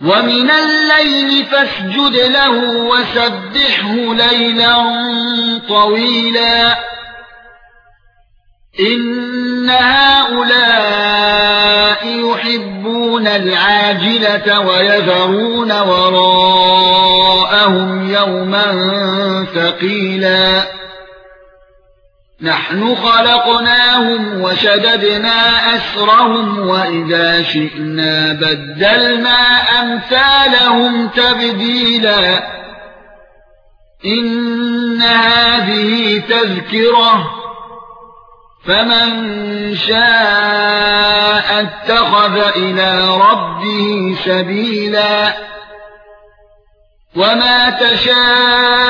وَمِنَ اللَّيْلِ فَاسْجُدْ لَهُ وَسَبِّحْهُ لَيْلًا طَوِيلًا. إِنَّ هَؤُلَاءِ يُحِبُّونَ الْعَاجِلَةَ وَيَذَرُونَ وَرَاءَهُمْ يَوْمًا ثَقِيلًا. نَحْنُ خَلَقْنَاهُمْ وَشَدَدْنَا أَسْرَهُمْ وَإِذَا شِئْنَا بَدَّلْنَا أَمْثَالَهُمْ تَبْدِيلًا. إِنَّ هَذِهِ تَذْكِرَةٌ. فَمَن شَاءَ اتَّخَذَ إِلَى رَبِّهِ سَبِيلًا. وَمَا تَشَاءُونَ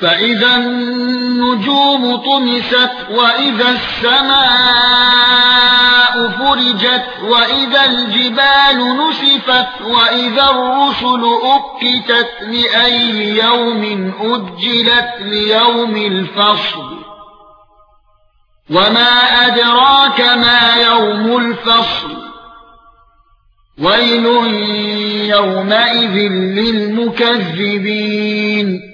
فَإِذَا النُّجُومُ طُمِسَتْ وَإِذَا السَّمَاءُ فُرِجَتْ وَإِذَا الْجِبَالُ نُسِفَتْ وَإِذَا الرُّسُلُ أُقِّتَتْ لِأَيِّ يَوْمٍ أُجِّلَتْ لِيَوْمِ الْفَصْلِ. وَمَا أَدْرَاكَ مَا يَوْمُ الْفَصْلِ. وَيْلٌ يَوْمَئِذٍ لِلْمُكَذِّبِينَ.